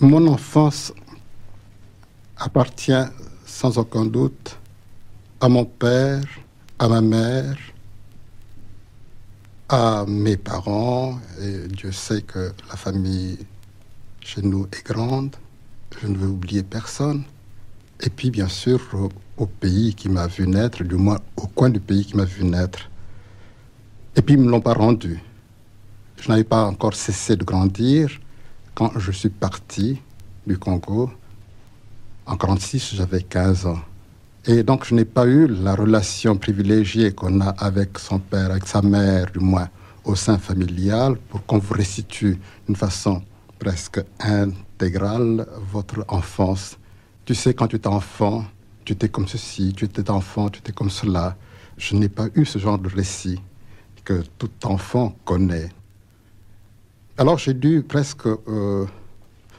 Mon enfance appartient sans aucun doute à mon père, à ma mère, à mes parents. Et Dieu sait que la famille chez nous est grande. Je ne veux oublier personne. Et puis, bien sûr, au, pays qui m'a vu naître, du moins au coin du pays qui m'a vu naître. Et puis, ils ne me l'ont pas rendu. Je n'avais pas encore cessé de grandir quand je suis parti du Congo. En 1946, j'avais 15 ans. Et donc, je n'ai pas eu la relation privilégiée qu'on a avec son père, avec sa mère, du moins, au sein familial, pour qu'on vous restitue d'une façon presque intégrale votre enfance. Tu sais, quand tu étais enfant, tu étais comme ceci, tu étais enfant, tu étais comme cela. Je n'ai pas eu ce genre de récit que tout enfant connaît. Alors j'ai dû presque euh,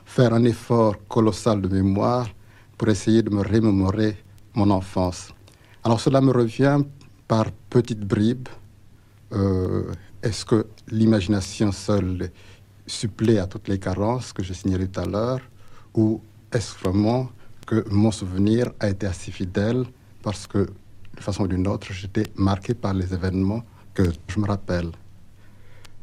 faire un effort colossal de mémoire pour essayer de me remémorer mon enfance. Alors cela me revient par petites bribes. Euh, Est-ce que l'imagination seule supplée à toutes les carences que j'ai signalées tout à l'heure Ou est-ce vraiment que mon souvenir a été assez fidèle parce que, de façon ou d'une autre, j'étais marqué par les événements que je me rappelle?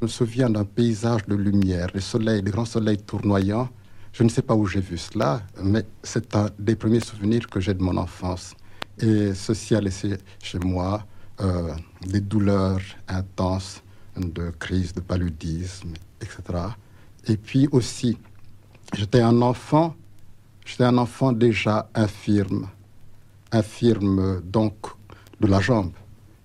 Me souviens d'un paysage de lumière, les soleils, grands soleils tournoyants. Je ne sais pas où j'ai vu cela, mais c'est un des premiers souvenirs que j'ai de mon enfance. Et ceci a laissé chez moi euh, des douleurs intenses de crise, de paludisme, etc. Et puis aussi, j'étais un enfant, j'étais un enfant déjà infirme, infirme donc de la jambe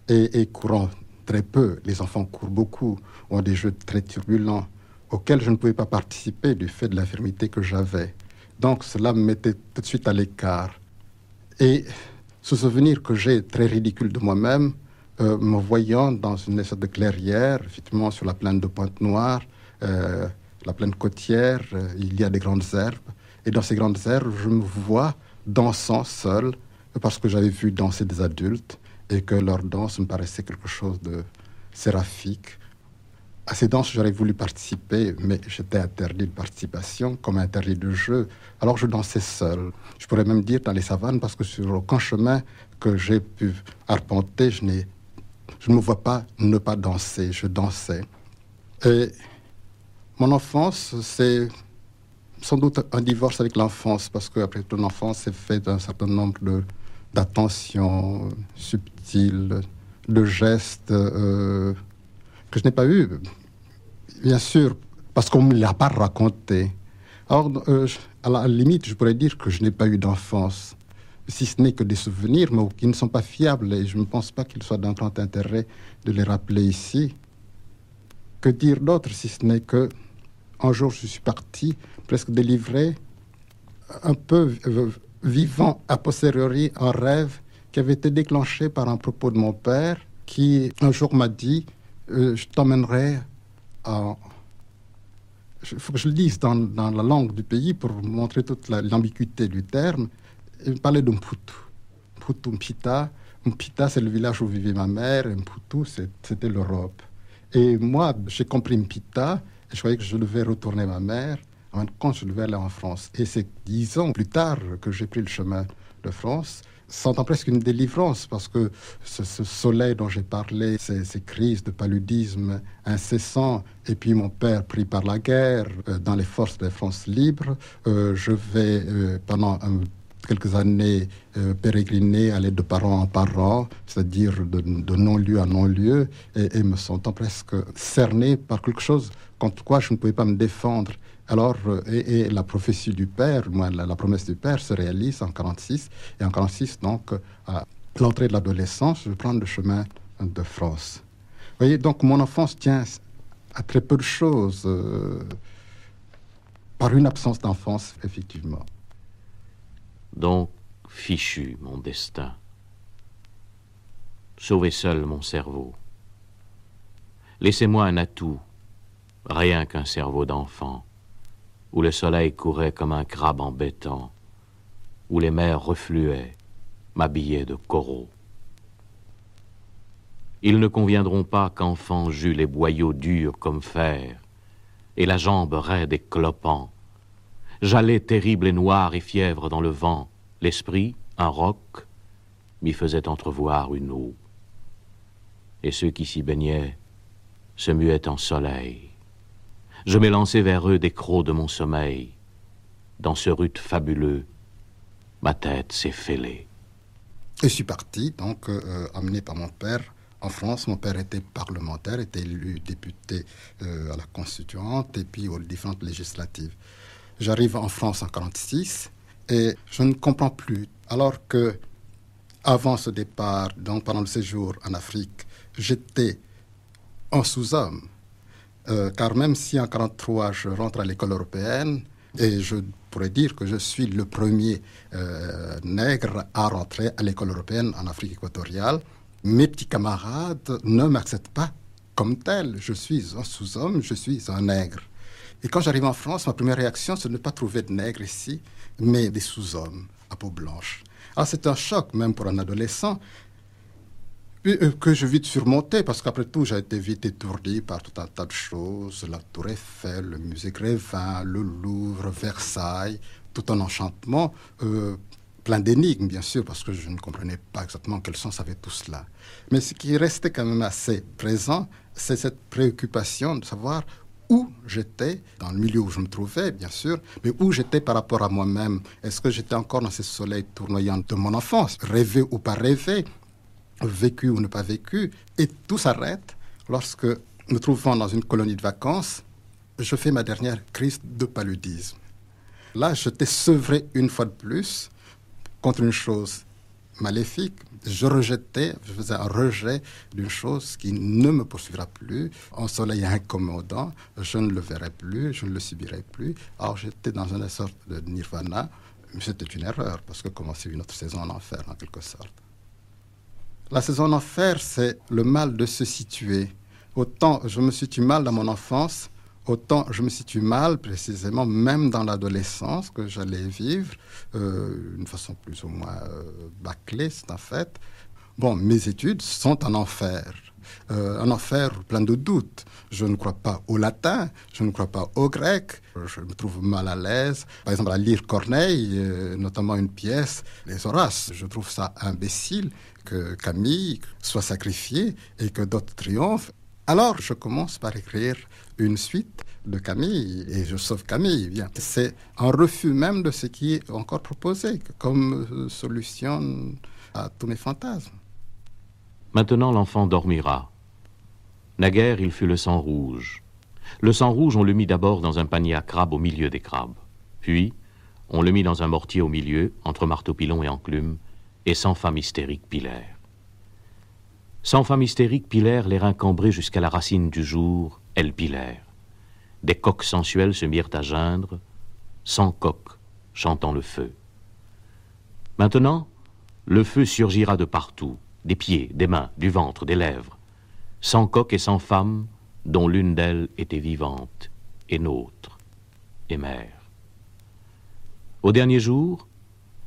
et courant très peu. Les enfants courent beaucoup, ont des jeux très turbulents auxquels je ne pouvais pas participer du fait de l'infirmité que j'avais. Donc cela me mettait tout de suite à l'écart. Et ce souvenir que j'ai très ridicule de moi-même, euh, me voyant dans une espèce de clairière, effectivement sur la plaine de Pointe-Noire, euh, la plaine côtière, euh, il y a des grandes herbes. Et dans ces grandes herbes, je me vois dansant seul, parce que j'avais vu danser des adultes et que leur danse me paraissait quelque chose de séraphique. À ces danses, j'aurais voulu participer, mais j'étais interdit de participation, comme interdit de jeu. Alors je dansais seul. Je pourrais même dire dans les savanes, parce que sur aucun chemin que j'ai pu arpenter, je, je ne me vois pas ne pas danser. Je dansais. Et mon enfance, c'est sans doute un divorce avec l'enfance, parce qu'après tout, l'enfance c'est fait d'un certain nombre d'attentions subtiles, de gestes euh, que je n'ai pas eu, bien sûr, parce qu'on ne me l'a pas raconté. Alors, euh, à la limite, je pourrais dire que je n'ai pas eu d'enfance, si ce n'est que des souvenirs, mais qui ne sont pas fiables, et je ne pense pas qu'il soit d'un grand intérêt de les rappeler ici. Que dire d'autre, si ce n'est que un jour je suis parti, presque délivré, un peu vivant a posteriori un rêve qui avait été déclenché par un propos de mon père, qui un jour m'a dit euh, Je t'emmènerai. Il faut que je le dise dans, la langue du pays pour montrer toute l'ambiguïté du terme. Il parlait de Mputu. Mputu Mpita. Mpita, c'est le village où vivait ma mère, et Mputu, c'était l'Europe. Et moi, j'ai compris Mpita, et je croyais que je devais retourner ma mère quand je devais aller en France. Et c'est dix ans plus tard que j'ai pris le chemin de France sentant presque une délivrance parce que ce, soleil dont j'ai parlé, ces, crises de paludisme incessants, et puis mon père pris par la guerre euh, dans les forces de France libre, euh, je vais euh, pendant quelques années euh, pérégriner, aller de parent en parent, c'est-à-dire de, non-lieu à non-lieu, et, me sentant presque cerné par quelque chose contre quoi je ne pouvais pas me défendre. Alors, et, et, la prophétie du Père, la, la, promesse du Père se réalise en 46. Et en 46, donc, à l'entrée de l'adolescence, je prends le chemin de France. Vous voyez, donc mon enfance tient à très peu de choses, euh, par une absence d'enfance, effectivement. Donc, fichu mon destin. Sauvez seul mon cerveau. Laissez-moi un atout, rien qu'un cerveau d'enfant où le soleil courait comme un crabe embêtant, où les mers refluaient, m'habillaient de coraux. Ils ne conviendront pas qu'enfant j'eus les boyaux durs comme fer, et la jambe raide et clopant, J'allais terrible et noir et fièvre dans le vent. L'esprit, un roc, m'y faisait entrevoir une eau. Et ceux qui s'y baignaient se muaient en soleil. Je m'élançai vers eux des crocs de mon sommeil. Dans ce rut fabuleux, ma tête s'est fêlée. Je suis parti, donc, euh, amené par mon père en France. Mon père était parlementaire, était élu député euh, à la Constituante et puis aux différentes législatives. J'arrive en France en 1946 et je ne comprends plus. Alors que, avant ce départ, donc pendant le séjour en Afrique, j'étais un sous-homme. Euh, car même si en 1943 je rentre à l'école européenne, et je pourrais dire que je suis le premier euh, nègre à rentrer à l'école européenne en Afrique équatoriale. Mes petits camarades ne m'acceptent pas comme tel. Je suis un sous-homme, je suis un nègre. Et quand j'arrive en France, ma première réaction, c'est de ne pas trouver de nègres ici, mais des sous-hommes à peau blanche. Alors c'est un choc même pour un adolescent que je vite surmonter, parce qu'après tout, j'ai été vite étourdi par tout un tas de choses, la Tour Eiffel, le musée Grévin, le Louvre, Versailles, tout un enchantement, euh, plein d'énigmes, bien sûr, parce que je ne comprenais pas exactement quel sens avait tout cela. Mais ce qui restait quand même assez présent, c'est cette préoccupation de savoir où j'étais, dans le milieu où je me trouvais, bien sûr, mais où j'étais par rapport à moi-même. Est-ce que j'étais encore dans ce soleil tournoyant de mon enfance, rêvé ou pas rêvé? Vécu ou ne pas vécu, et tout s'arrête lorsque, nous trouvons dans une colonie de vacances, je fais ma dernière crise de paludisme. Là, je t'ai sevré une fois de plus contre une chose maléfique. Je rejetais, je faisais un rejet d'une chose qui ne me poursuivra plus. Un soleil incommodant, je ne le verrai plus, je ne le subirai plus. Alors j'étais dans une sorte de nirvana. Mais c'était une erreur, parce que commençait une autre saison en enfer, en quelque sorte. La saison d'enfer, c'est le mal de se situer. Autant je me situe mal dans mon enfance, autant je me situe mal précisément même dans l'adolescence que j'allais vivre, euh, d'une façon plus ou moins euh, bâclée, c'est un fait. Bon, mes études sont un enfer. Euh, un enfer plein de doutes. Je ne crois pas au latin, je ne crois pas au grec, je me trouve mal à l'aise. Par exemple, à lire Corneille, notamment une pièce, Les Horaces, je trouve ça imbécile que Camille soit sacrifié et que d'autres triomphent. Alors je commence par écrire une suite de Camille et je sauve Camille. Bien, c'est un refus même de ce qui est encore proposé comme euh, solution à tous mes fantasmes. Maintenant l'enfant dormira. Naguère, il fut le sang rouge. Le sang rouge, on le mit d'abord dans un panier à crabes au milieu des crabes. Puis, on le mit dans un mortier au milieu, entre marteau-pilon et enclume, et sans femme hystérique pilèrent. Sans femme hystérique pilèrent les reins cambrés jusqu'à la racine du jour, elles pilèrent. Des coqs sensuels se mirent à geindre, sans coq, chantant le feu. Maintenant, le feu surgira de partout, des pieds, des mains, du ventre, des lèvres, sans coq et sans femme, dont l'une d'elles était vivante, et nôtre, et mère. Au dernier jour,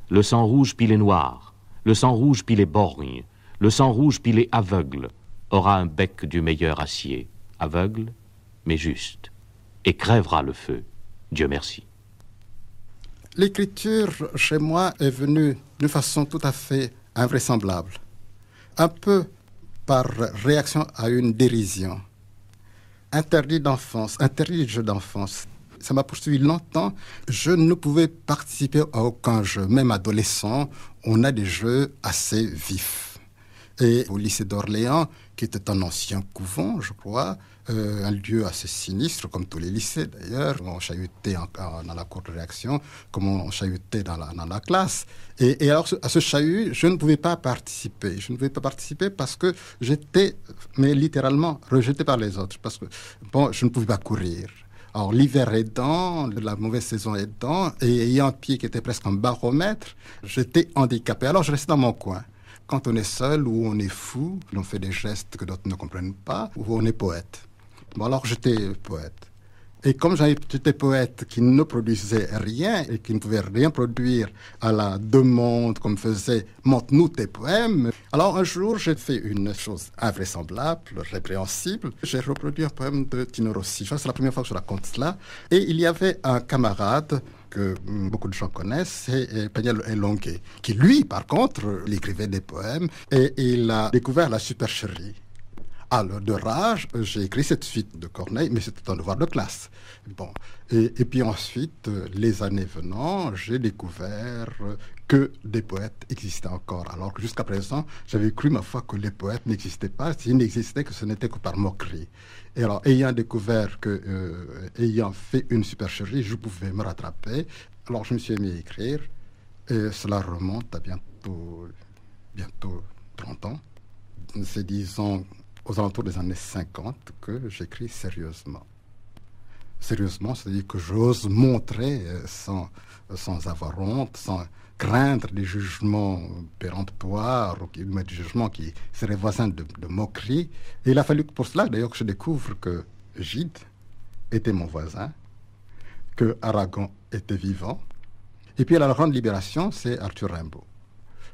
le sang rouge pilé noir, le sang rouge pilé borgne, le sang rouge pilé aveugle, aura un bec du meilleur acier, aveugle, mais juste, et crèvera le feu. Dieu merci. L'écriture chez moi est venue d'une façon tout à fait invraisemblable, un peu par réaction à une dérision. Interdit d'enfance, interdit jeu d'enfance, ça m'a poursuivi longtemps. Je ne pouvais participer à aucun jeu. Même adolescent, on a des jeux assez vifs. Et au lycée d'Orléans, qui était un ancien couvent, je crois, euh, un lieu assez sinistre, comme tous les lycées d'ailleurs. On chahutait dans la cour de réaction, comme on chahutait dans la, classe. Et, alors, à ce chahut, je ne pouvais pas participer. Je ne pouvais pas participer parce que j'étais, mais littéralement, rejeté par les autres. Parce que, bon, je ne pouvais pas courir. Alors l'hiver aidant, la mauvaise saison aidant, et ayant un pied qui était presque un baromètre, j'étais handicapé. Alors je restais dans mon coin. Quand on est seul ou on est fou, on fait des gestes que d'autres ne comprennent pas, ou on est poète. Bon alors j'étais poète. Et comme j'étais poète qui ne produisait rien et qui ne pouvait rien produire à la demande comme faisait Montre-nous tes poèmes, alors un jour j'ai fait une chose invraisemblable, répréhensible. J'ai reproduit un poème de Tino Rossi. C'est la première fois que je raconte cela. Et il y avait un camarade que hum, beaucoup de gens connaissent, c'est Peniel Elongue, qui lui, par contre, écrivait des poèmes et il a découvert la supercherie. Alors, de rage, j'ai écrit cette suite de Corneille, mais c'était un devoir de classe. Bon. Et, puis ensuite, les années venant, j'ai découvert que des poètes existaient encore. Alors que jusqu'à présent, j'avais cru, ma foi, que les poètes n'existaient pas. S'ils n'existaient, que ce n'était que par moquerie. Et alors, ayant découvert que, euh, ayant fait une supercherie, je pouvais me rattraper. Alors, je me suis mis à écrire. Et cela remonte à bientôt, bientôt 30 ans. C'est, disons, aux alentours des années 50 que j'écris sérieusement. Sérieusement, c'est-à-dire que j'ose montrer euh, sans, sans avoir honte, sans craindre des jugements péremptoires ou des jugements qui seraient voisins de, moquerie. Et il a fallu pour cela, d'ailleurs, que je découvre que Gide était mon voisin, que Aragon était vivant. Et puis à la grande libération, c'est Arthur Rimbaud.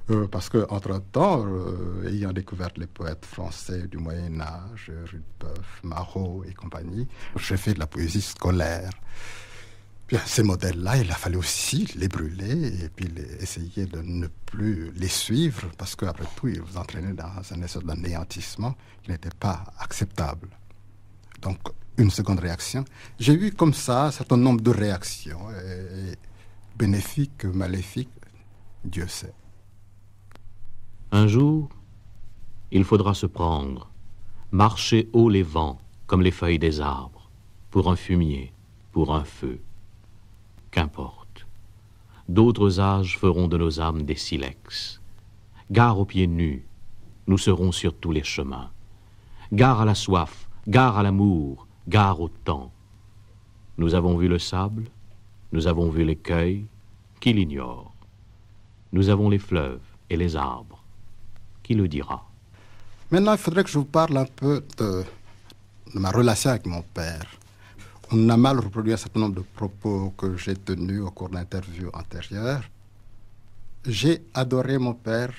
Euh, parce qu'entre-temps, euh, ayant découvert les poètes français du Moyen Âge, Rudebeuf, Marot et compagnie, j'ai fait de la poésie scolaire. Bien, ces modèles-là, il a fallu aussi les brûler et puis essayer de ne plus les suivre parce qu'après tout, ils vous entraînaient dans un essai d'anéantissement qui n'était pas acceptable. Donc, une seconde réaction. J'ai eu comme ça un certain nombre de réactions, bénéfiques, maléfiques, Dieu sait. Un jour, il faudra se prendre, marcher haut les vents, comme les feuilles des arbres, pour un fumier, pour un feu. Qu'importe. D'autres âges feront de nos âmes des silex. Gare aux pieds nus, nous serons sur tous les chemins. Gare à la soif, gare à l'amour, gare au temps. Nous avons vu le sable, nous avons vu l'écueil, qui l'ignore. Nous avons les fleuves et les arbres qui le dira. Maintenant, il faudrait que je vous parle un peu de, ma relation avec mon père. On a mal reproduit un certain nombre de propos que j'ai tenus au cours d'interviews antérieures. J'ai adoré mon père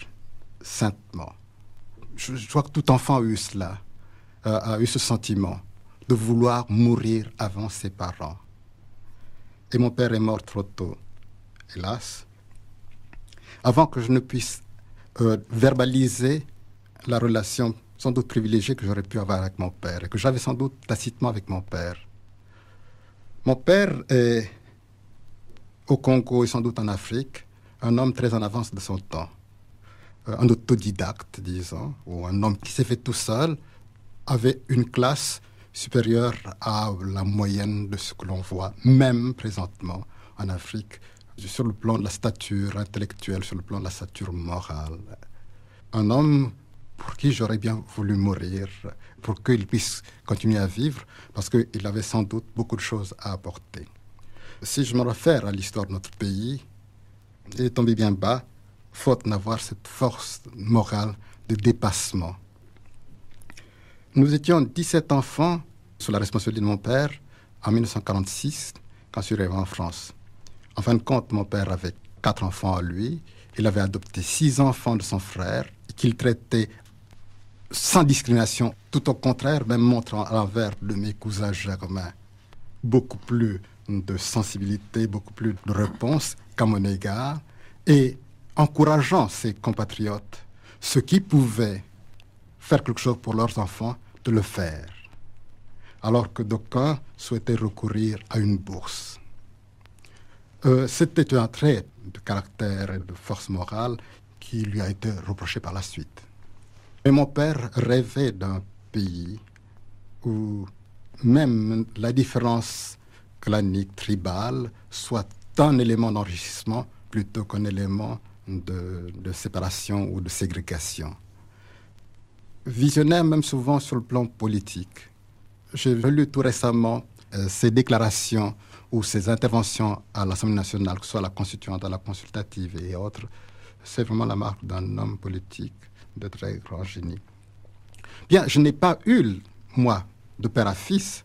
saintement. Je, crois que tout enfant a eu cela, euh, a eu ce sentiment de vouloir mourir avant ses parents. Et mon père est mort trop tôt, hélas, avant que je ne puisse euh, verbaliser la relation sans doute privilégiée que j'aurais pu avoir avec mon père et que j'avais sans doute tacitement avec mon père. Mon père est au Congo et sans doute en Afrique un homme très en avance de son temps, euh, un autodidacte, disons, ou un homme qui s'est fait tout seul, avait une classe supérieure à la moyenne de ce que l'on voit, même présentement en Afrique, sur le plan de la stature intellectuelle, sur le plan de la stature morale. Un homme pour qui j'aurais bien voulu mourir, pour qu'il puisse continuer à vivre, parce qu'il avait sans doute beaucoup de choses à apporter. Si je me réfère à l'histoire de notre pays, il est tombé bien bas, faute d'avoir cette force morale de dépassement. Nous étions 17 enfants sous la responsabilité de mon père en 1946, quand je suis arrivé en France. En fin de compte, mon père avait quatre enfants à lui. Il avait adopté six enfants de son frère qu'il traitait sans discrimination, tout au contraire, même montrant à l'envers de mes cousins germains beaucoup plus de sensibilité, beaucoup plus de réponse qu'à mon égard, et encourageant ses compatriotes, ceux qui pouvaient faire quelque chose pour leurs enfants, de le faire, alors que d'aucuns souhaitaient recourir à une bourse. Euh, c'était un trait de caractère et de force morale qui lui a été reproché par la suite. Et mon père rêvait d'un pays où même la différence clanique, tribale, soit un élément d'enrichissement plutôt qu'un élément de, séparation ou de ségrégation. Visionnaire même souvent sur le plan politique. J'ai lu tout récemment euh, ces déclarations ou ses interventions à l'Assemblée nationale, que ce soit la constituante, à la consultative et autres, c'est vraiment la marque d'un homme politique de très grand génie. Bien, je n'ai pas eu, moi, de père à fils,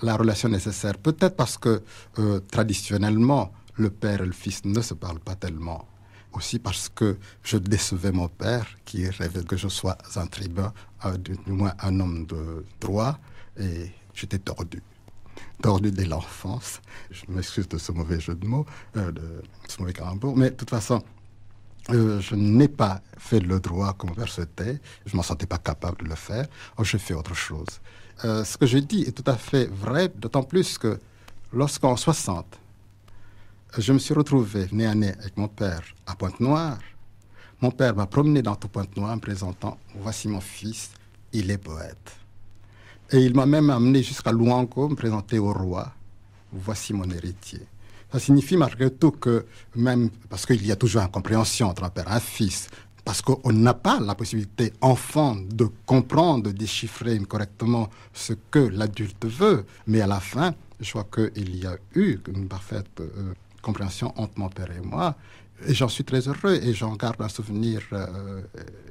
la relation nécessaire. Peut-être parce que euh, traditionnellement, le père et le fils ne se parlent pas tellement. Aussi parce que je décevais mon père, qui rêvait que je sois un tribun, du moins un homme de droit, et j'étais tordu. Tordu dès l'enfance. Je m'excuse de ce mauvais jeu de mots, euh, de ce mauvais calembour, mais de toute façon, euh, je n'ai pas fait le droit comme mon père souhaitait. Je m'en sentais pas capable de le faire. Oh, je fais autre chose. Euh, ce que je dis est tout à fait vrai, d'autant plus que lorsqu'en 60, je me suis retrouvé nez à nez avec mon père à Pointe-Noire, mon père m'a promené dans tout Pointe-Noire en me présentant Voici mon fils, il est poète. Et il m'a même amené jusqu'à Louango, me présenter au roi Voici mon héritier. Ça signifie malgré tout que même, parce qu'il y a toujours incompréhension entre un père et un fils, parce qu'on n'a pas la possibilité, enfant, de comprendre, de déchiffrer correctement ce que l'adulte veut. Mais à la fin, je crois qu'il y a eu une parfaite euh, compréhension entre mon père et moi. Et j'en suis très heureux et j'en garde un souvenir euh,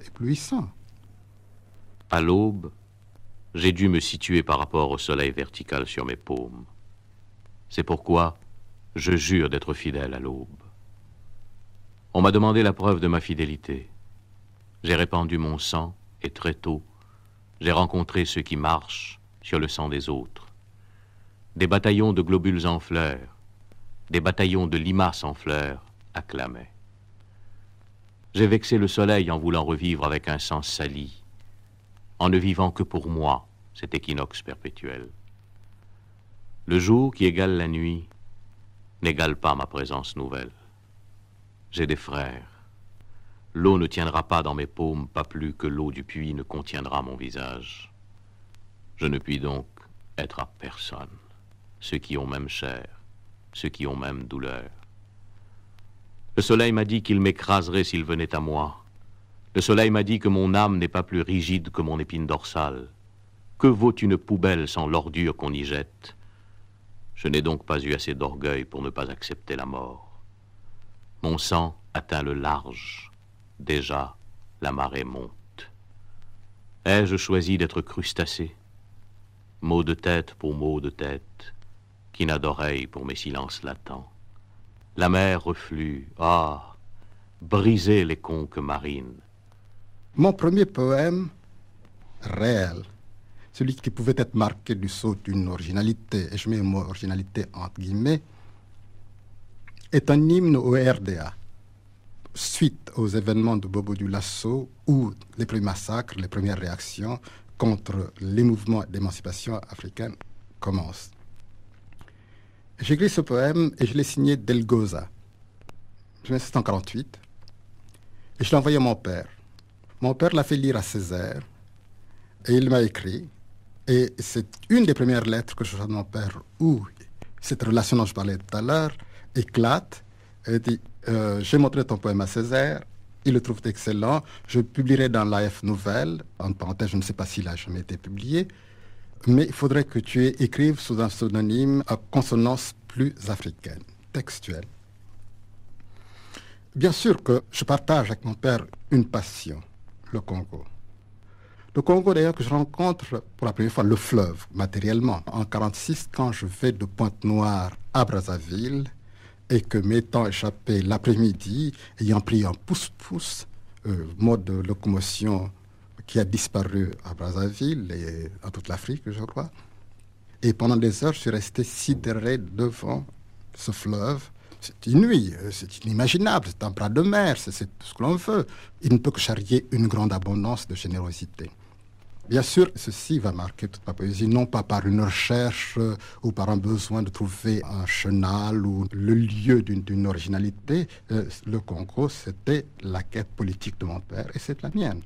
éblouissant. À l'aube, j'ai dû me situer par rapport au soleil vertical sur mes paumes. C'est pourquoi je jure d'être fidèle à l'aube. On m'a demandé la preuve de ma fidélité. J'ai répandu mon sang et très tôt, j'ai rencontré ceux qui marchent sur le sang des autres. Des bataillons de globules en fleurs, des bataillons de limaces en fleurs acclamaient. J'ai vexé le soleil en voulant revivre avec un sang sali, en ne vivant que pour moi cet équinoxe perpétuel. Le jour qui égale la nuit n'égale pas ma présence nouvelle. J'ai des frères, L'eau ne tiendra pas dans mes paumes, pas plus que l'eau du puits ne contiendra mon visage. Je ne puis donc être à personne, ceux qui ont même chair, ceux qui ont même douleur. Le soleil m'a dit qu'il m'écraserait s'il venait à moi. Le soleil m'a dit que mon âme n'est pas plus rigide que mon épine dorsale. Que vaut une poubelle sans l'ordure qu'on y jette? Je n'ai donc pas eu assez d'orgueil pour ne pas accepter la mort. Mon sang atteint le large, Déjà, la marée monte. Ai-je choisi d'être crustacé? Mot de tête pour mot de tête, qui n'a d'oreille pour mes silences latents. La mer reflue, ah, briser les conques marines. Mon premier poème, réel, celui qui pouvait être marqué du saut d'une originalité, et je mets le mot originalité entre guillemets, est un hymne au RDA suite aux événements de Bobo du Lasso, où les premiers massacres, les premières réactions contre les mouvements d'émancipation africaine commencent. J'ai écrit ce poème et je l'ai signé Delgoza, 1948, et je l'ai envoyé à mon père. Mon père l'a fait lire à Césaire, et il m'a écrit, et c'est une des premières lettres que je reçois de mon père où cette relation dont je parlais tout à l'heure éclate, et dit euh, j'ai montré ton poème à Césaire, il le trouve excellent. Je publierai dans l'AF Nouvelle, en parenthèse, je ne sais pas s'il a jamais été publié, mais il faudrait que tu écrives sous un pseudonyme à consonance plus africaine, textuelle. Bien sûr que je partage avec mon père une passion, le Congo. Le Congo, d'ailleurs, que je rencontre pour la première fois, le fleuve, matériellement. En 1946, quand je vais de Pointe-Noire à Brazzaville, et que m'étant échappé l'après-midi, ayant pris un pouce-pouce, euh, mode de locomotion qui a disparu à Brazzaville et à toute l'Afrique, je crois. Et pendant des heures, je suis resté sidéré devant ce fleuve. C'est inouï, euh, c'est inimaginable, c'est un bras de mer, c'est tout ce que l'on veut. Il ne peut que charrier une grande abondance de générosité. Bien sûr, ceci va marquer toute ma poésie, non pas par une recherche euh, ou par un besoin de trouver un chenal ou le lieu d'une originalité. Euh, le Congo, c'était la quête politique de mon père et c'est la mienne.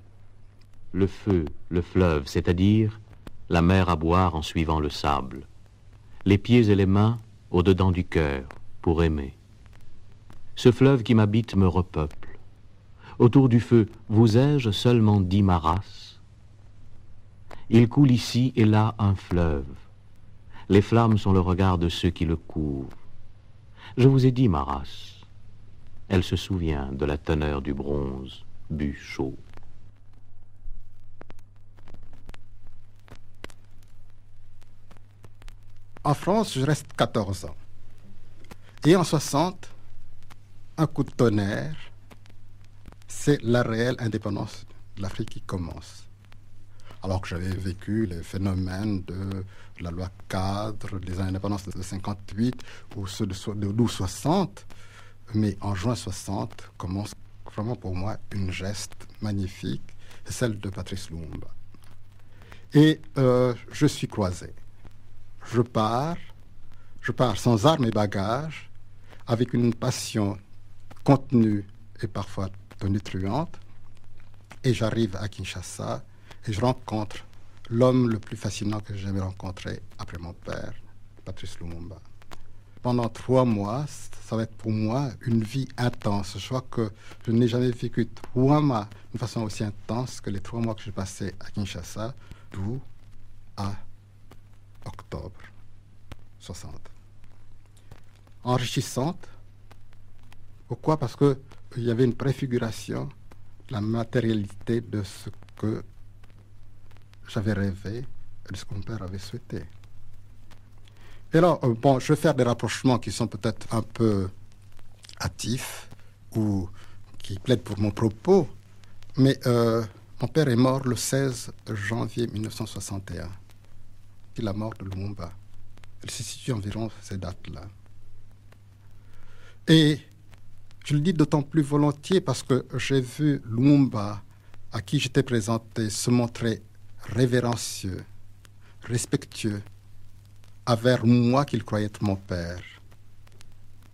Le feu, le fleuve, c'est-à-dire la mer à boire en suivant le sable. Les pieds et les mains au-dedans du cœur pour aimer. Ce fleuve qui m'habite me repeuple. Autour du feu, vous ai-je seulement dit ma race? Il coule ici et là un fleuve. Les flammes sont le regard de ceux qui le couvrent. Je vous ai dit ma race. Elle se souvient de la teneur du bronze bu chaud. En France, je reste 14 ans. Et en 60, un coup de tonnerre, c'est la réelle indépendance de l'Afrique qui commence. Alors que j'avais vécu les phénomènes de la loi cadre des indépendances de 58 ou ceux de, de 60. Mais en juin 60 commence vraiment pour moi une geste magnifique, celle de Patrice Lumumba. Et euh, je suis croisé. Je pars, je pars sans armes et bagages, avec une passion contenue et parfois tonitruante, et j'arrive à Kinshasa et je rencontre l'homme le plus fascinant que j'ai jamais rencontré après mon père, Patrice Lumumba. Pendant trois mois, ça va être pour moi une vie intense. Je crois que je n'ai jamais vécu trois mois d'une façon aussi intense que les trois mois que j'ai passés à Kinshasa, d'où à octobre 60. Enrichissante. Pourquoi? Parce qu'il y avait une préfiguration la matérialité de ce que j'avais rêvé de ce que mon père avait souhaité. Et alors, euh, bon, je vais faire des rapprochements qui sont peut-être un peu hâtifs ou qui plaident pour mon propos, mais euh, mon père est mort le 16 janvier 1961. C'est la mort de Lumumba. Elle se situe environ ces dates-là. Et je le dis d'autant plus volontiers parce que j'ai vu Lumumba, à qui j'étais présenté, se montrer révérencieux, respectueux, envers moi qu'il croyait être mon père.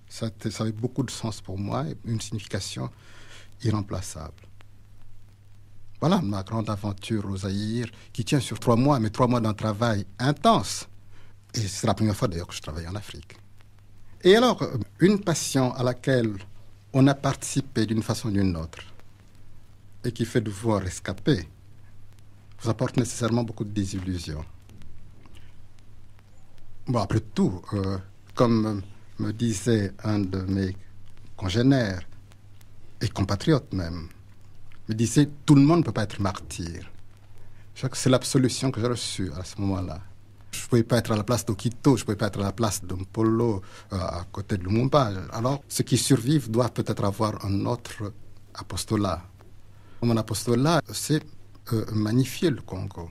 Ça, avait beaucoup de sens pour moi, une signification irremplaçable. Voilà ma grande aventure au Zaïre, qui tient sur trois mois, mais trois mois d'un travail intense. Et c'est la première fois d'ailleurs que je travaille en Afrique. Et alors, une passion à laquelle on a participé d'une façon ou d'une autre, et qui fait de vous apporte nécessairement beaucoup de désillusions. Bon, après tout, euh, comme me disait un de mes congénères et compatriotes même, me disait tout le monde ne peut pas être martyr. C'est l'absolution que j'ai reçue à ce moment-là. Je ne pouvais pas être à la place d'Okito, je ne pouvais pas être à la place d'Mpolo euh, à côté de Lumumba. Alors, ceux qui survivent doivent peut-être avoir un autre apostolat. Mon apostolat, c'est euh, magnifier le Congo,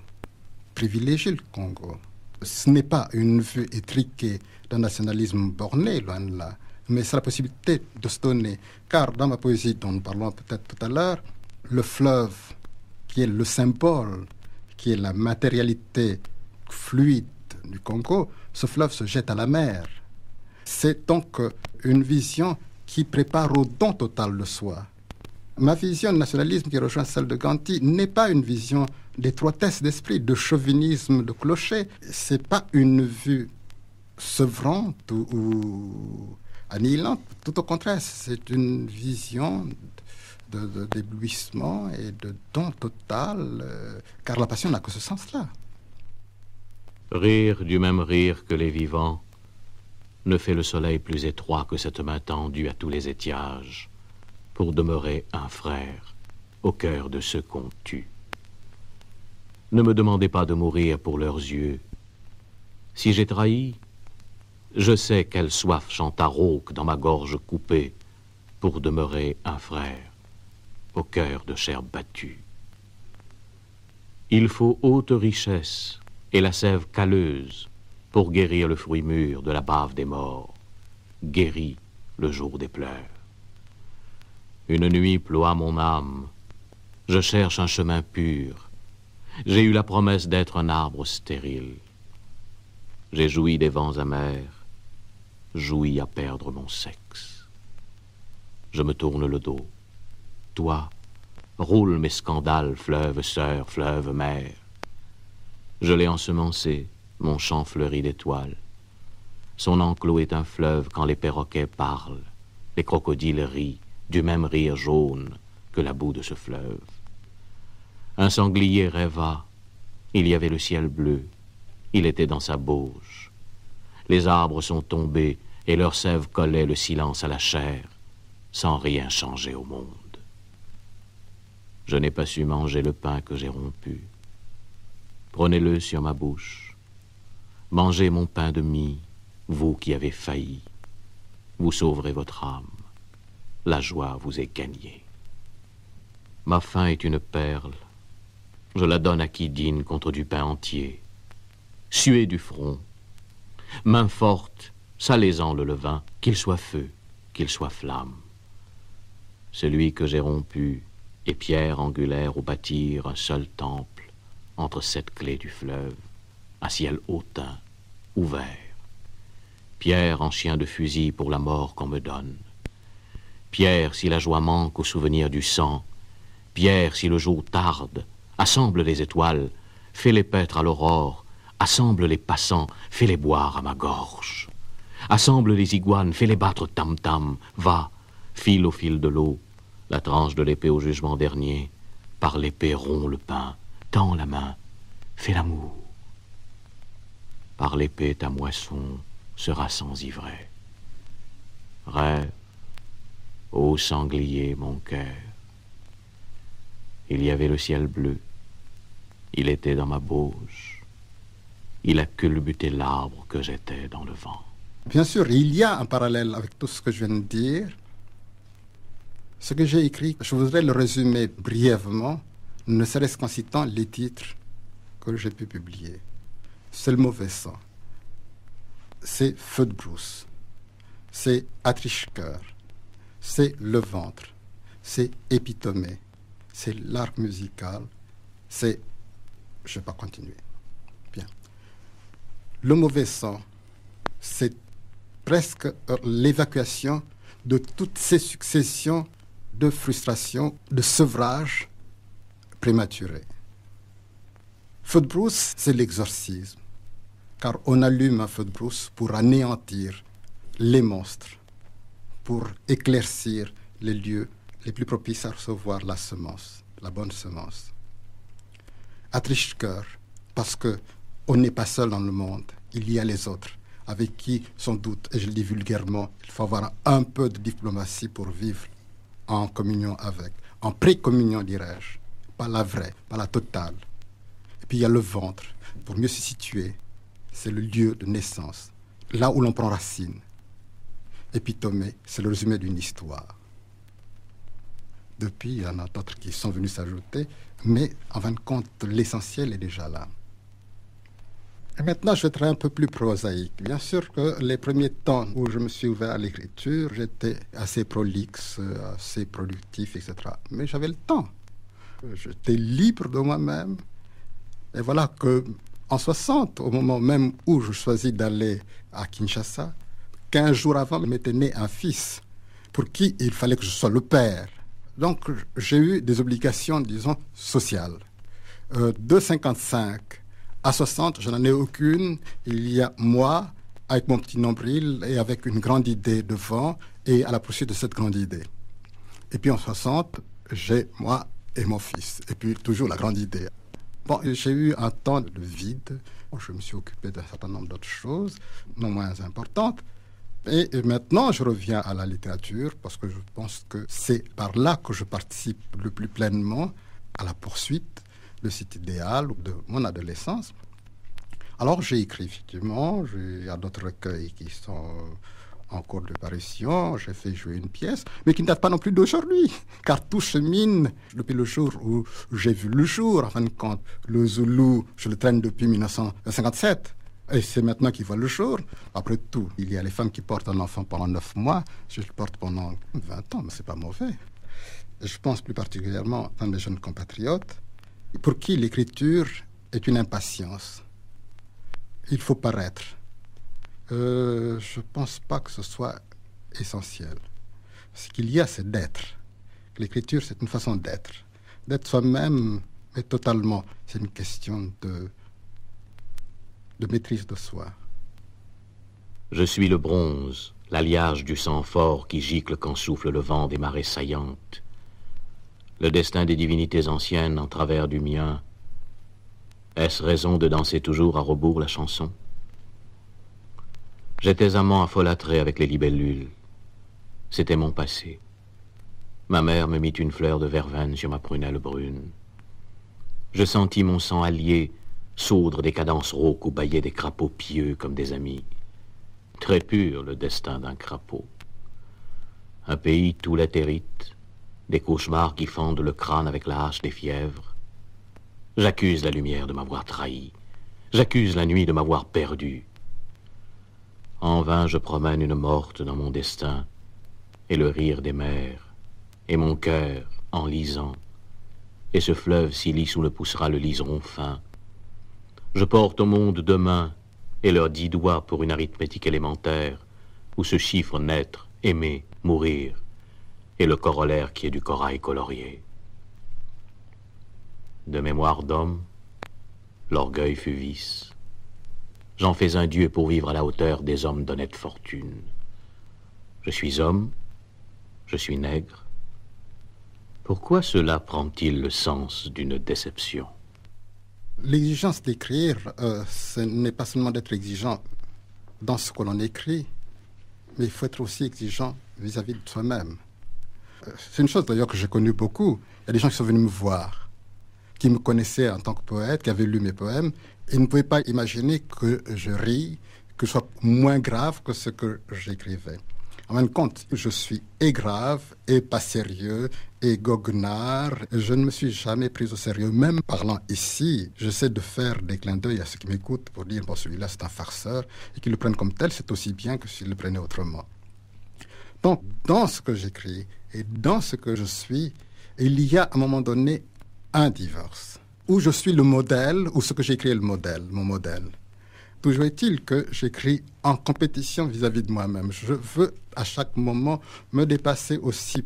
privilégier le Congo. Ce n'est pas une vue étriquée d'un nationalisme borné, loin de là, mais c'est la possibilité de se donner. Car dans ma poésie, dont nous parlons peut-être tout à l'heure, le fleuve, qui est le symbole, qui est la matérialité fluide du Congo, ce fleuve se jette à la mer. C'est donc une vision qui prépare au don total de soi. Ma vision de nationalisme qui rejoint celle de Ganti n'est pas une vision d'étroitesse d'esprit, de chauvinisme de clocher. C'est pas une vue sevrante ou, annihilante. Tout au contraire, c'est une vision d'éblouissement et de don total, euh, car la passion n'a que ce sens-là. Rire du même rire que les vivants ne fait le soleil plus étroit que cette main tendue à tous les étiages pour demeurer un frère au cœur de ceux qu'on tue. Ne me demandez pas de mourir pour leurs yeux. Si j'ai trahi, je sais quelle soif chante à rauque dans ma gorge coupée pour demeurer un frère au cœur de chair battue. Il faut haute richesse et la sève calleuse pour guérir le fruit mûr de la bave des morts, guéri le jour des pleurs. Une nuit ploie mon âme, je cherche un chemin pur, j'ai eu la promesse d'être un arbre stérile. J'ai joui des vents amers, joui à perdre mon sexe. Je me tourne le dos. Toi, roule mes scandales, fleuve sœur, fleuve mère. Je l'ai ensemencé, mon champ fleuri d'étoiles. Son enclos est un fleuve quand les perroquets parlent, les crocodiles rient du même rire jaune que la boue de ce fleuve. Un sanglier rêva, il y avait le ciel bleu, il était dans sa bauge. Les arbres sont tombés et leur sève collait le silence à la chair, sans rien changer au monde. Je n'ai pas su manger le pain que j'ai rompu. Prenez-le sur ma bouche. Mangez mon pain de mie, vous qui avez failli. Vous sauverez votre âme. La joie vous est gagnée. Ma faim est une perle. je la donne à qui dîne contre du pain entier. Suer du front, main forte, salaisant le levain, qu'il soit feu, qu'il soit flamme. Celui que j'ai rompu est pierre angulaire où bâtir un seul temple entre sept clés du fleuve, à ciel hautain, ouvert. Pierre en chien de fusil pour la mort qu'on me donne. Pierre si la joie manque au souvenir du sang. Pierre si le jour tarde. Assemble les étoiles, fais-les paître à l'aurore. Assemble les passants, fais-les boire à ma gorge. Assemble les iguanes, fais-les battre tam-tam. Va, file au fil de l'eau, la tranche de l'épée au jugement dernier. Par l'épée rompt le pain, tends la main, fais l'amour. Par l'épée ta moisson sera sans ivret. Rêve, ô sanglier mon cœur. Il y avait le ciel bleu, il était dans ma bouche, il a culbuté l'arbre que j'étais dans le vent. Bien sûr, il y a un parallèle avec tout ce que je viens de dire. Ce que j'ai écrit, je voudrais le résumer brièvement, ne serait-ce qu'en citant les titres que j'ai pu publier. C'est le mauvais sang. C'est Feu de brousse. C'est Atrichker. C'est le ventre. C'est épitomé. C'est l'arc musical. C'est. Je ne vais pas continuer. Bien. Le mauvais sang, c'est presque l'évacuation de toutes ces successions de frustrations, de sevrage prématuré. Feu de brousse, c'est l'exorcisme, car on allume un feu de brousse pour anéantir les monstres, pour éclaircir les lieux les plus propices à recevoir la semence, la bonne semence. À cœur, parce que on n'est pas seul dans le monde, il y a les autres, avec qui, sans doute, et je le dis vulgairement, il faut avoir un peu de diplomatie pour vivre en communion avec, en pré-communion, dirais-je, pas la vraie, pas la totale. Et puis il y a le ventre, pour mieux se situer, c'est le lieu de naissance, là où l'on prend racine. Épitomé, c'est le résumé d'une histoire. Depuis, il y en a d'autres qui sont venus s'ajouter, mais en fin de compte, l'essentiel est déjà là. Et maintenant, je être un peu plus prosaïque. Bien sûr que les premiers temps où je me suis ouvert à l'écriture, j'étais assez prolixe, assez productif, etc. Mais j'avais le temps. J'étais libre de moi-même. Et voilà que en 60, au moment même où je choisis d'aller à Kinshasa, 15 jours avant, m'était né un fils pour qui il fallait que je sois le père. Donc j'ai eu des obligations, disons, sociales. Euh, de 55 à 60, je n'en ai aucune. Il y a moi, avec mon petit nombril et avec une grande idée devant et à la poursuite de cette grande idée. Et puis en 60, j'ai moi et mon fils. Et puis toujours la grande idée. Bon, j'ai eu un temps de vide. Je me suis occupé d'un certain nombre d'autres choses, non moins importantes. Et maintenant, je reviens à la littérature parce que je pense que c'est par là que je participe le plus pleinement à la poursuite le site idéal de mon adolescence. Alors j'ai écrit effectivement, il y a d'autres recueils qui sont en cours de parution, j'ai fait jouer une pièce, mais qui ne date pas non plus d'aujourd'hui, car tout chemine depuis le jour où j'ai vu le jour, en fin de compte, le Zoulou, je le traîne depuis 1957. Et c'est maintenant qu'il voit le jour. Après tout, il y a les femmes qui portent un enfant pendant neuf mois. Je le porte pendant 20 ans, mais c'est pas mauvais. je pense plus particulièrement à mes jeunes compatriotes pour qui l'écriture est une impatience. Il faut paraître. Euh, je ne pense pas que ce soit essentiel. Ce qu'il y a, c'est d'être. L'écriture, c'est une façon d'être. D'être soi-même, mais totalement. C'est une question de, de maîtrise de soi. Je suis le bronze, l'alliage du sang fort qui gicle quand souffle le vent des marées saillantes le destin des divinités anciennes en travers du mien. Est-ce raison de danser toujours à rebours la chanson? J'étais amant folâtrer avec les libellules. C'était mon passé. Ma mère me mit une fleur de verveine sur ma prunelle brune. Je sentis mon sang allié, sourdre des cadences rauques où bâillaient des crapauds pieux comme des amis. Très pur le destin d'un crapaud. Un pays tout latérite, des cauchemars qui fendent le crâne avec la hache des fièvres, J'accuse la lumière de m'avoir trahi. J'accuse la nuit de m'avoir perdu. En vain je promène une morte dans mon destin, et le rire des mers, et mon cœur en lisant, et ce fleuve s'y lisse où le poussera le liseron fin. Je porte au monde demain, et leurs dix doigts pour une arithmétique élémentaire, où se chiffre naître, aimer, mourir, et le corollaire qui est du corail colorié. De mémoire d'homme, l'orgueil fut vice. J'en fais un dieu pour vivre à la hauteur des hommes d'honnête fortune. Je suis homme, je suis nègre. Pourquoi cela prend-il le sens d'une déception? L'exigence d'écrire, euh, ce n'est pas seulement d'être exigeant dans ce que l'on écrit, mais il faut être aussi exigeant vis-à-vis de soi-même. Euh, c'est une chose d'ailleurs que j'ai connue beaucoup. Il y a des gens qui sont venus me voir, qui me connaissaient en tant que poète, qui avaient lu mes poèmes, et ne pouvaient pas imaginer que je ris, que ce soit moins grave que ce que j'écrivais. En de compte, je suis et grave, et pas sérieux, et goguenard. Je ne me suis jamais pris au sérieux. Même parlant ici, j'essaie de faire des clins d'œil à ceux qui m'écoutent pour dire, bon, celui-là, c'est un farceur, et qu'ils le prennent comme tel, c'est aussi bien que s'ils le prenaient autrement. Donc, dans ce que j'écris et dans ce que je suis, il y a à un moment donné un divorce, où je suis le modèle, ou ce que j'écris est le modèle, mon modèle. Toujours est-il que j'écris en compétition vis-à-vis de moi-même. Je veux à chaque moment me dépasser aussi.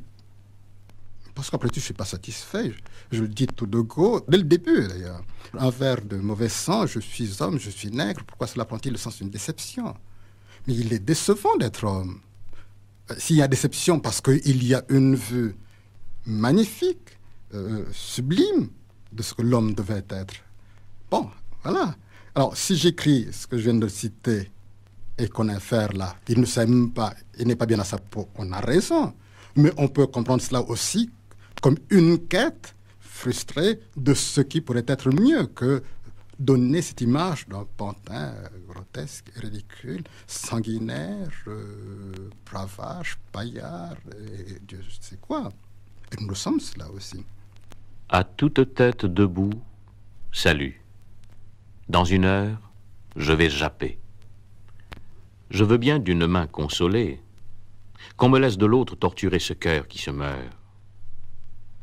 Parce qu'après tout, je ne suis pas satisfait. Je, le dis tout de go, dès le début d'ailleurs. Un verre de mauvais sang, je suis homme, je suis nègre. Pourquoi cela prend-il le sens d'une déception? Mais il est décevant d'être homme. Euh, s'il y a déception parce qu'il y a une vue magnifique, euh, sublime de ce que l'homme devait être. Bon, voilà. Alors, si j'écris ce que je viens de citer et qu'on a faire là, il ne s'aime pas, il n'est pas bien à sa peau, on a raison. Mais on peut comprendre cela aussi comme une quête frustrée de ce qui pourrait être mieux que donner cette image d'un pantin grotesque, ridicule, sanguinaire, euh, bravage, paillard, et Dieu sait quoi. Et nous sommes cela aussi. À toute tête debout, salut. Dans une heure, je vais japper. Je veux bien d'une main consoler, qu'on me laisse de l'autre torturer ce cœur qui se meurt.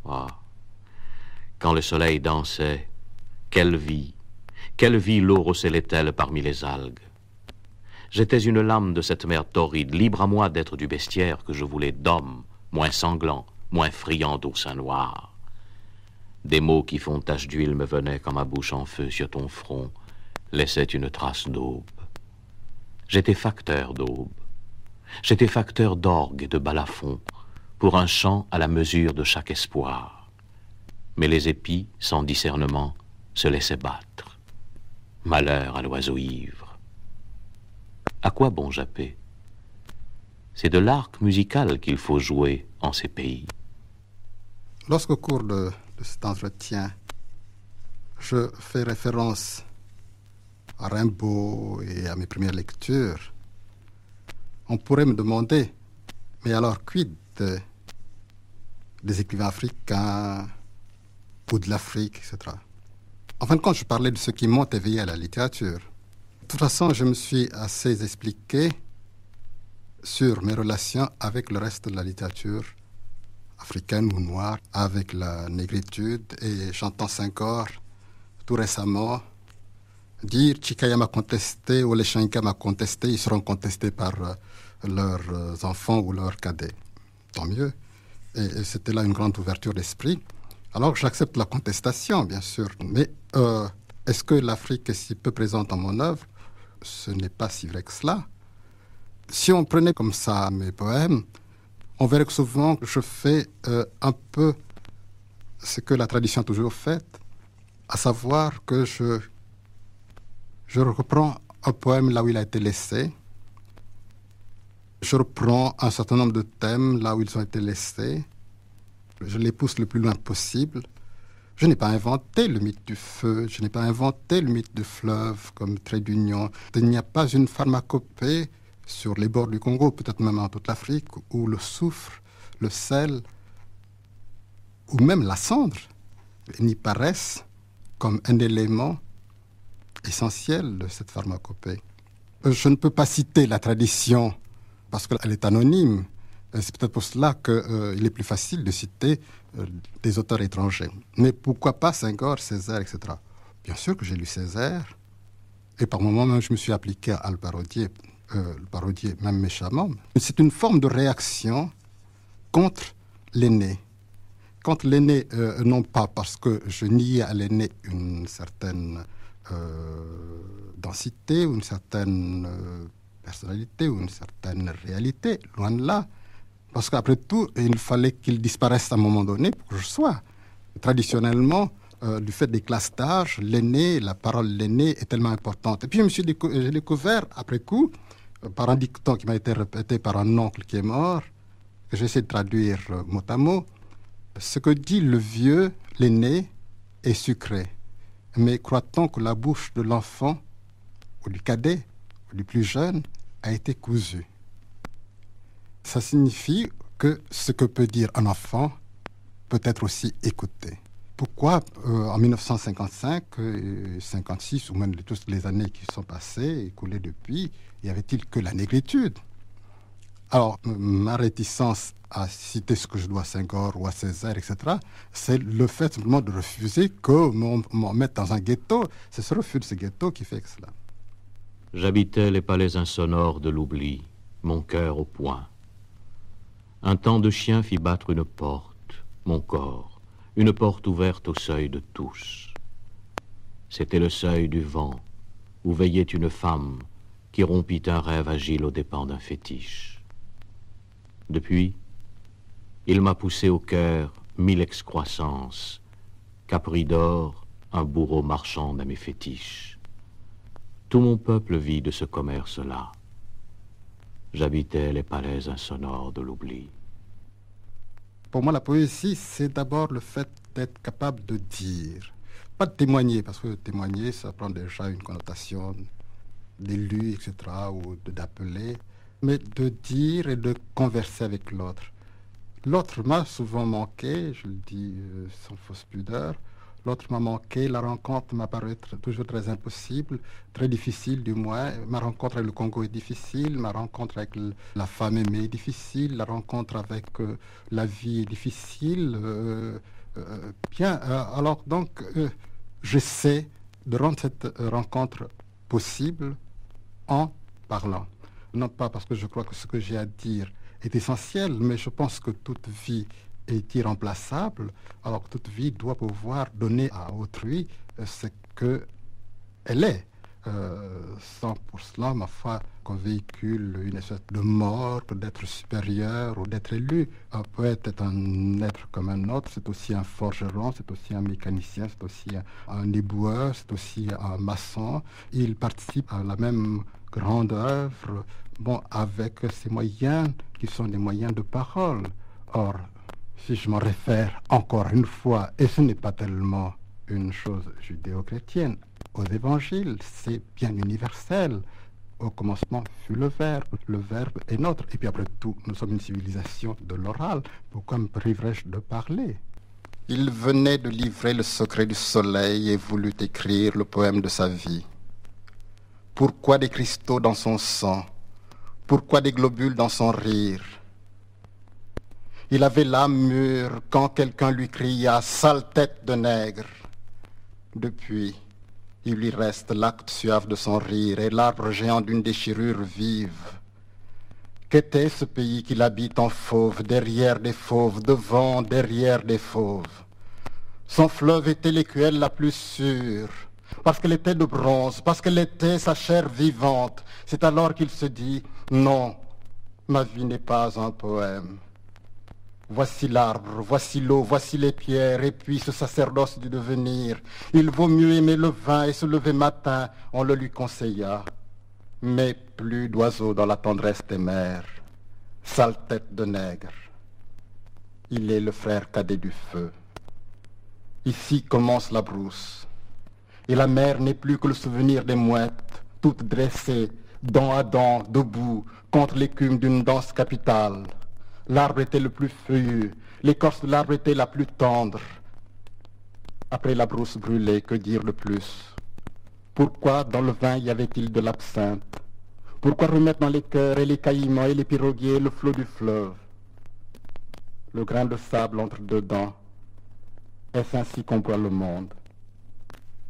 Ah, quand le soleil dansait, quelle vie, quelle vie l'eau recélait-elle parmi les algues J'étais une lame de cette mer torride, libre à moi d'être du bestiaire que je voulais d'homme, moins sanglant, moins friand sein noir. Des mots qui font tache d'huile me venaient quand ma bouche en feu sur ton front laissait une trace d'aube. J'étais facteur d'aube. J'étais facteur d'orgue et de balafon pour un chant à la mesure de chaque espoir. Mais les épis, sans discernement, se laissaient battre. Malheur à l'oiseau ivre. À quoi bon japper? C'est de l'arc musical qu'il faut jouer en ces pays. Lorsqu'au cours de de cet entretien, je fais référence à Rimbaud et à mes premières lectures, on pourrait me demander, mais alors quid des écrivains africains ou de l'Afrique, etc. En fin de compte, je parlais de ce qui m'ont éveillé à la littérature. De toute façon, je me suis assez expliqué sur mes relations avec le reste de la littérature africaine ou noire avec la négritude et chantant corps tout récemment. Dire Chikaya m'a contesté ou les Shanka m'a contesté, ils seront contestés par euh, leurs euh, enfants ou leurs cadets. Tant mieux. Et, c'était là une grande ouverture d'esprit. Alors j'accepte la contestation, bien sûr. Mais euh, est-ce que l'Afrique est si peu présente dans mon œuvre? Ce n'est pas si vrai que cela. Si on prenait comme ça mes poèmes, on verrait que souvent je fais euh, un peu ce que la tradition a toujours fait, à savoir que je, je reprends un poème là où il a été laissé, je reprends un certain nombre de thèmes là où ils ont été laissés, je les pousse le plus loin possible. Je n'ai pas inventé le mythe du feu, je n'ai pas inventé le mythe du fleuve comme trait d'union. Il n'y a pas une pharmacopée sur les bords du Congo, peut-être même en toute l'Afrique, où le soufre, le sel, ou même la cendre n'y paraissent comme un élément essentiel de cette pharmacopée. Euh, je ne peux pas citer la tradition parce qu'elle est anonyme. Euh, c'est peut-être pour cela qu'il euh, est plus facile de citer des auteurs étrangers. Mais pourquoi pas Senghor, Césaire, etc. Bien sûr que j'ai lu Césaire, et par moments même je me suis appliqué à le parodier, le parodier même méchamment. C'est une forme de réaction contre l'aîné. Contre l'aîné, non pas parce que je nie à l'aîné une certaine euh, densité une certaine euh, personnalité une certaine réalité, loin de là. Parce qu'après tout, il fallait qu'il disparaisse à un moment donné pour que je sois. Traditionnellement, euh, du fait des classes d'âge, l'aîné, la parole l'aîné est tellement importante. Et puis, je j'ai découvert, après coup, par un dicton qui m'a été répété par un oncle qui est mort, que j'essaie de traduire mot à mot, ce que dit le vieux, l'aîné, est sucré. Mais croit-on que la bouche de l'enfant, ou du cadet, ou du plus jeune, a été cousue? Ça signifie que ce que peut dire un enfant peut être aussi écouté. Pourquoi euh, en 1955, 56 ou même toutes les années qui sont passées, écoulées depuis, y avait-il que la négritude? Alors, ma réticence à citer ce que je dois à Senghor ou à Césaire, etc., c'est le fait simplement de refuser qu'on m'en mette dans un ghetto. C'est ce refus de ce ghetto qui fait que cela. J'habitais les palais insonores de l'oubli, mon cœur au point. Un temps de chien fit battre une porte, mon corps, une porte ouverte au seuil de tous. C'était le seuil du vent, où veillait une femme qui rompit un rêve agile aux dépens d'un fétiche. Depuis, il m'a poussé au cœur mille excroissances, capri d'or, un bourreau marchand à mes fétiches. Tout mon peuple vit de ce commerce-là. J'habitais les palais insonores de l'oubli. Pour moi, la poésie, c'est d'abord le fait d'être capable de dire. Pas de témoigner, parce que témoigner, ça prend déjà une connotation d'élu, etc., ou d'appeler mais de dire et de converser avec l'autre. L'autre m'a souvent manqué, je le dis euh, sans fausse pudeur. L'autre m'a manqué, la rencontre m'a paru toujours très impossible, très difficile du moins. Ma rencontre avec le Congo est difficile, ma rencontre avec la femme aimée est difficile, la rencontre avec euh, la vie est difficile. Euh, bien, alors donc, j'essaie de rendre cette rencontre possible en parlant non pas parce que je crois que ce que j'ai à dire est essentiel, mais je pense que toute vie est irremplaçable, alors toute vie doit pouvoir donner à autrui euh, ce qu'elle est. Euh, sans pour cela, ma foi, qu'on véhicule une espèce de mort, d'être supérieur ou d'être élu. Un poète est un être comme un autre, c'est aussi un forgeron, c'est aussi un mécanicien, c'est aussi un éboueur, c'est aussi un maçon. Il participe à la même grande œuvre bon, avec ces moyens qui sont des moyens de parole. Or, si je m'en réfère encore une fois, et ce n'est pas tellement une chose judéo-chrétienne, aux évangiles, c'est bien universel. Au commencement fut le Verbe, le Verbe est notre. Et puis après tout, nous sommes une civilisation de l'oral. Pourquoi me priverais-je de parler? Il venait de livrer le secret du soleil et voulut écrire le poème de sa vie. Pourquoi des cristaux dans son sang? Pourquoi des globules dans son rire? Il avait l'âme mûre quand quelqu'un lui cria Sale tête de nègre. Depuis, il lui reste l'acte suave de son rire et l'arbre géant d'une déchirure vive. Qu'était ce pays qu'il habite en fauve, derrière des fauves, devant, derrière des fauves? Son fleuve était l'écuelle la plus sûre, parce qu'elle était de bronze, parce qu'elle était sa chair vivante. C'est alors qu'il se dit, non, ma vie n'est pas un poème. Voici l'arbre, voici l'eau, voici les pierres, et puis ce sacerdoce du devenir. Il vaut mieux aimer le vin et se lever matin, on le lui conseilla. Mais plus d'oiseaux dans la tendresse des mères, sale tête de nègre. Il est le frère cadet du feu. Ici commence la brousse, et la mer n'est plus que le souvenir des mouettes, toutes dressées, dent à dent, debout, contre l'écume d'une danse capitale. L'arbre était le plus feuillu, l'écorce de l'arbre était la plus tendre. Après la brousse brûlée, que dire de plus? Pourquoi dans le vin y avait-il de l'absinthe? Pourquoi remettre dans les cœurs et les caïmans et les piroguiers le flot du fleuve? Le grain de sable entre dedans. Est-ce ainsi qu'on voit le monde?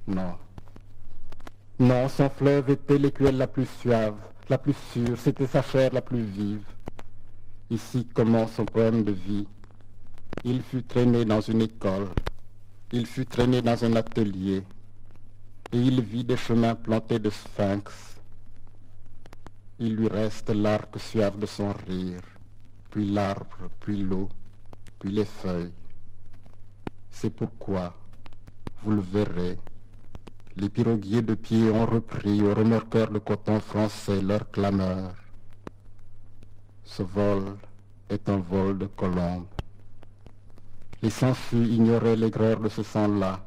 Non. Non, son fleuve était l'écuelle la plus suave, la plus sûre, c'était sa chair la plus vive. Ici commence son poème de vie. Il fut traîné dans une école, il fut traîné dans un atelier, et il vit des chemins plantés de sphinx. Il lui reste l'arc suave de son rire, puis l'arbre, puis l'eau, puis les feuilles. C'est pourquoi, vous le verrez, les piroguiers de pied ont repris au remorqueur de coton français leur clameur. Ce vol est un vol de colombe. Les sangsues ignoraient l'aigreur de ce sang-là,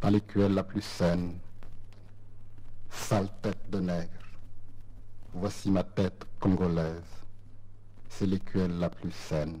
dans l'écuelle la plus saine. Sale tête de nègre, voici ma tête congolaise, c'est l'écuelle la plus saine.